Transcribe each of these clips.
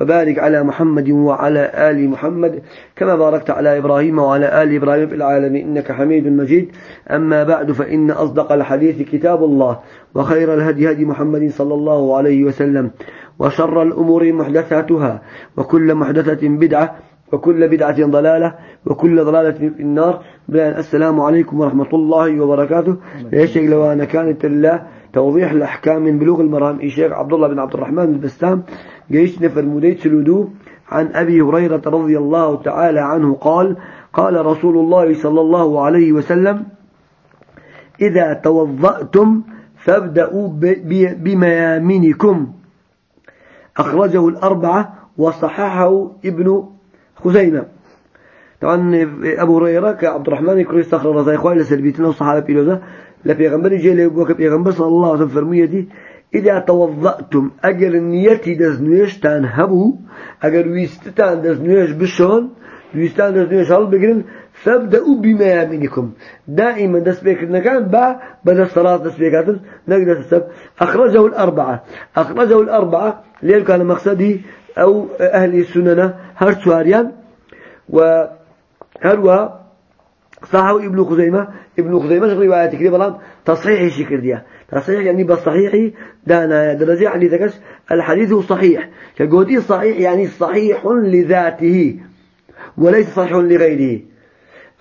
وبارك على محمد وعلى آل محمد كما باركت على إبراهيم وعلى آل إبراهيم في العالمين. إنك حميد مجيد. أما بعد فإن أصدق الحديث كتاب الله وخير الهدي هدي محمد صلى الله عليه وسلم وشر الأمور محدثاتها وكل محدثة بدعة وكل بدعة ضلالة وكل ضلالة في النار. السلام عليكم ورحمة الله وبركاته. ليش لو أنا كانت الله توضيح الأحكام من بلوغ المرام. الشيخ عبد الله بن عبد الرحمن البستام جيش نفر مديت سلودو عن أبي هريرة رضي الله تعالى عنه قال قال رسول الله صلى الله عليه وسلم إذا توضأتم فابدأوا بميامنكم. أخرجه الأربعة وصححه ابن خزيمة. طبعا أبو هريرة كعبد الرحمن يكري استخر رضي إخواني لسلبيتنا والصحابة بيلوزة لبيغمبر جي ليبوك بيغمبر صلى الله عليه وسلم فرميتي إذا توضأتم أجر نيتي دزنيش تنهبوا أجر ويستان دزنيش بشون ويستان دزنيش هل بقرن فابدأوا بما يمينكم دائما دس بيكرنا كان با بدأ الصلاة دس بيكاتن نقدر السب أخرجه الأربعة. أخرجه الأربعة ليه كان مقصدي أو أهل السنة هر سواريان وهروا صحوا ابن خزيمة ابن خزيمة رواية كده بلان تصحيح شكر ديا تصحيح يعني بالصحيح دانا درجة حديثك الحديث صحيح. كقودي صحيح يعني صحيح لذاته وليس صحيح لغيره.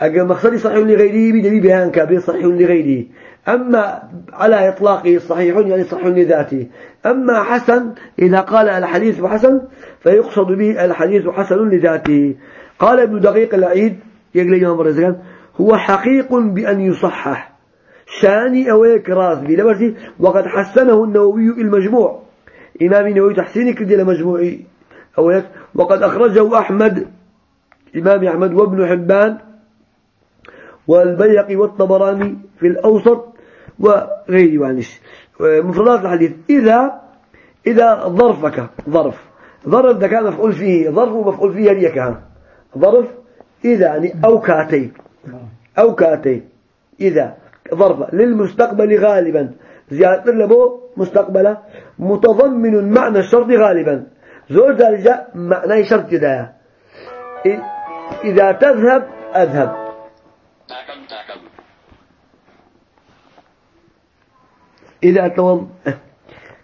أجل مقصدي صحيح لغيره بدليل بيان كبير صحيح لغيره. أما على إطلاقه صحيح يعني صحيح لذاته. أما حسن إذا قال الحديث حسن فيقصد به الحديث حسن لذاته. قال ابن دقيق العيد يقول يوم الرزقان هو حقيق بأن يصحح. شاني أويك راس بلبرتي وقد حسنه النووي المجموع. إمام النووي تحسيني كدي لمجموعي أويك وقد أخرجه أحمد إمام أحمد وابن حبان والبيقي والطبراني في الأوسط وغيره. وعنش مفردات الحديث. إذا إذا ظرفك ظرف. ظرف ده كان مفعول فيه. ظرف ومفعول فيه ليك ظرف إذا يعني أو كاتي أو كأتي. إذا ظرف للمستقبل غالبا. زيادة لبو مستقبله متضمن معنى الشرط غالبا. زور ذلك معنى شرط كده إذا تذهب أذهب. إذا توم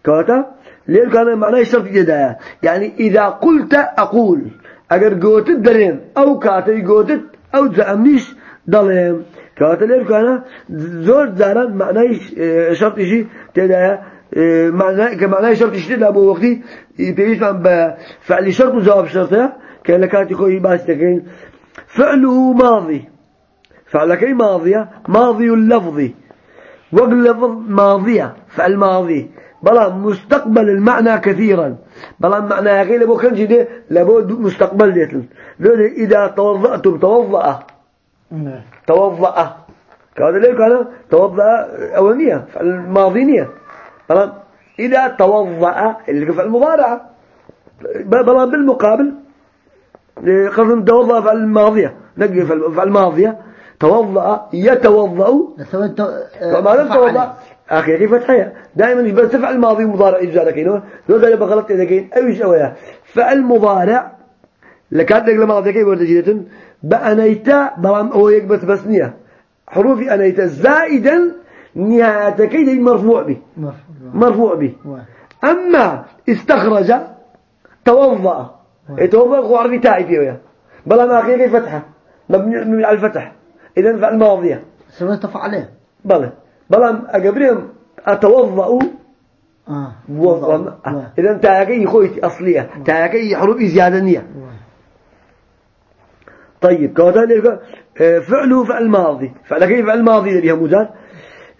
كواتا؟ ليه كان معناه شرط جدا. يعني إذا قلت أقول أجر قوت الدرين أو كاتي قوتت أو ضلهم كواتا ليه كان زور زارا معناه شرط شيء تدا معناه كمعناه شرط شيء تدا أبو وقتي بيجي بفعل شرط وجواب شرطه كان لكاتي خوي باش تكين فعله ماضي فعل كي ماضية ماضي اللفظي وقلفظ ماضية فعل ماضي بلا مستقبل المعنى كثيرا. بلا معنى غير لبو كان جدي لبو مستقبل ديتل إذا توضأتم توضأ توضأ. كذا ليه كان توضأ أولية فعل ماضينية. بلا إذا توضأ اللي فعل المضارعة بلا بالمقابل قصد توضأ فعل الماضية نقل فعل الماضية توضأ يتوضأ. فما لم توضأ. أخي كيف فتحية. دائما بس تفعل ماضي مضارع إجزاء لكينه لو ذلك بغلط إذا كين أيش أويا فعل مضارع. لكاد لك الماضي كيف ورد جيدة بأنيتا بلام هو يكبت بس نية. حروف أنيتا زائدا نهاية كيد مرفوع به مرفوع به أما استخرج توضأ. يتوضأ هو عربي تائفي ويا بلا ما أخي كيف فتحة. مبني على الفتح إذا فعل ماضية. سويت فعله بلى. بلى أجبرهم أتوضأ. آه. و... إذا تاكي خويت أصلية. تاكي حروف زيادة نية. طيب كذلك فعله فعل ماضي. فعل كيف فعل ماضي؟ اللي مزاد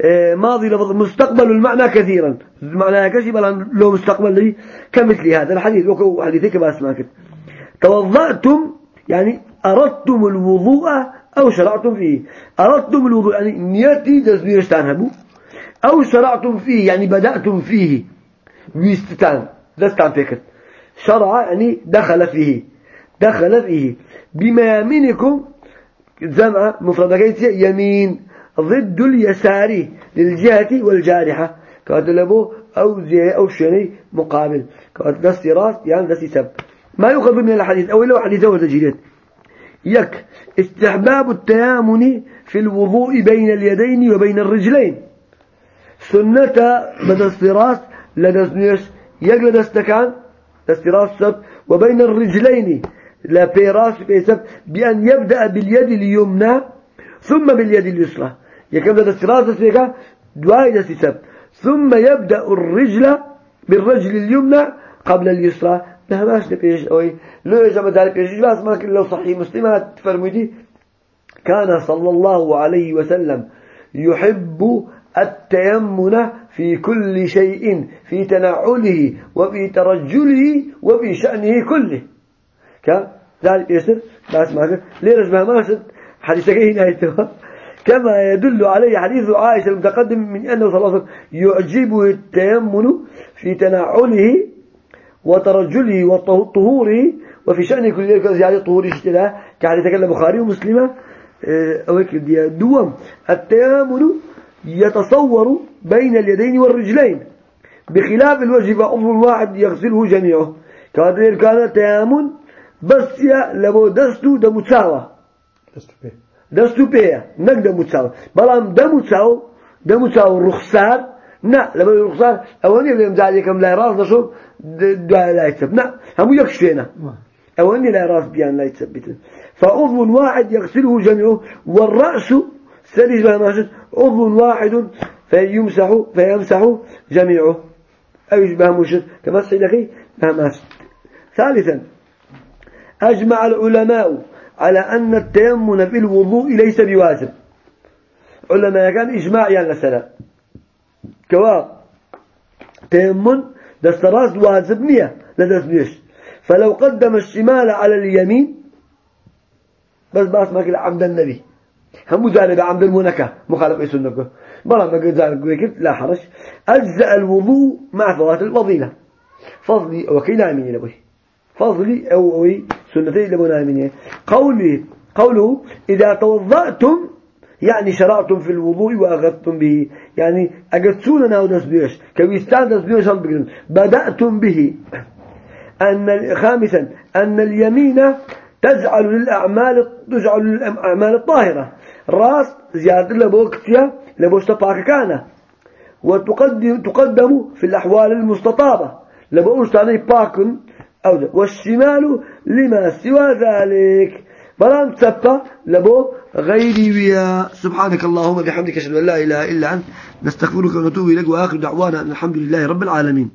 آه، ماضي لفظ مستقبل المعنى كثيرا. معنى كشي بل لو مستقبل لي كمثل هذا الحديث. وكو حديثك بس توضأتم يعني أردتم الوضوء أو شرعتم فيه. أردتم الوضوء يعني نيتي دزبيرشتان هبو أو شرعتم فيه يعني بدأتم فيه. ويستتان دستان فكر شرع يعني دخل فيه. دخل فيه بما يمينكم جمع مفردة يمين ضد اليسار للجهة والجارحة. كانت لبو أو زي أو شيء مقابل. كانت دستي راس يعني دستي سب ما يؤخذ من الحديث. أو لو حديث وتجريد يك. استحباب التيامن في الوضوء بين اليدين وبين الرجلين. سنة بدست راس نيش يك لدست كان دست راس سب وبين الرجلين. لا بيراس بيسب بأن يبدأ باليد اليمنى ثم باليد اليسرى. يكمل دست راس سيكا؟ دواي دست سب ثم يبدأ الرجل بالرجل اليمنى قبل اليسرى. لا ماش نبيش أوي. لو يجمع ذلك بيش بس ما لو صحيح مسلمات فرميتي كان صلى الله عليه وسلم يحب التيمن في كل شيء في تنعله وفي ترجله وفي شأنه كله. كان ذلك يسر. بس ما هنا كما يدل عليه حديث عائشة المتقدم من أنه صلى الله عليه وسلم يعجبه التيمن في تنعله وترجله وطهوره وفي شأن كل ذلك زيادة طهوره اشتلاه كحديث تكلم بخاري ومسلمة. أه، أوك دوم التيامن يتصور بين اليدين والرجلين بخلاف الوجه فعضو واحد يغسله جميعه. كان بس يا لبو دستو دمتساوى دستو بيه نك دمتساوى بلام دمتساوى دمتساوى الرخصار نا لما الرخصار أولي اللي مزعليكم لا راس نشوف لا يتثبت نا هم يكشفينا أولي لا راس بيان لا يتثبت فعضو واحد يغسله جميعه والرأس سلج بها ماشد عضو واحد فيمسح فيمسح جميعه أو يشبه مشد كمسح لكي بها ماشد ثالثا أجمع العلماء على أن التيمن في الوضوء ليس بواجب. علماء كان إجماع يعني لسلا كوا؟ تيمن دستراس واجب نية لدست فلو قدم الشمال على اليمين بس ما كلا عمد النبي. هم جانب عمد المنكة مخالف السنة بلا ما قلت ذلك لا حرج. أجزأ الوضوء مع فوات الفضيلة. فضلي وكينا من يلبه فضلي أو أوي. سنتي لبنا من قوله قوله إذا توضأتم يعني شرعتم في الوضوء وأغذتم به. يعني أجدتونا ودس بيش كويستان دس بيش بدأتم به. أن خامسا أن اليمين تجعل للأعمال تجعل للأعمال الطاهرة. راس زيادة لبوكتيا لبوشتباك كان. وتقدم تقدم في الأحوال المستطابة. لبوشتاني باكن. أو والشمال لما سوى ذلك. بلان تسبى لبو غيري ويا. سبحانك اللهم بحمدك أشهد أن لا إله إلا أنت نستغفرك ونتوب إليك وآخر دعوانا الحمد لله رب العالمين.